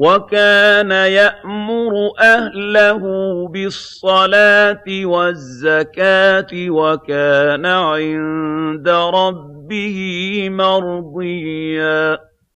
وَكَانَ يَأْمُرُ أَهْلَهُ بِالصَّلَاةِ وَالزَّكَاةِ وَكَانَ عِندَ رَبِّهِ مَرْضِيًّا.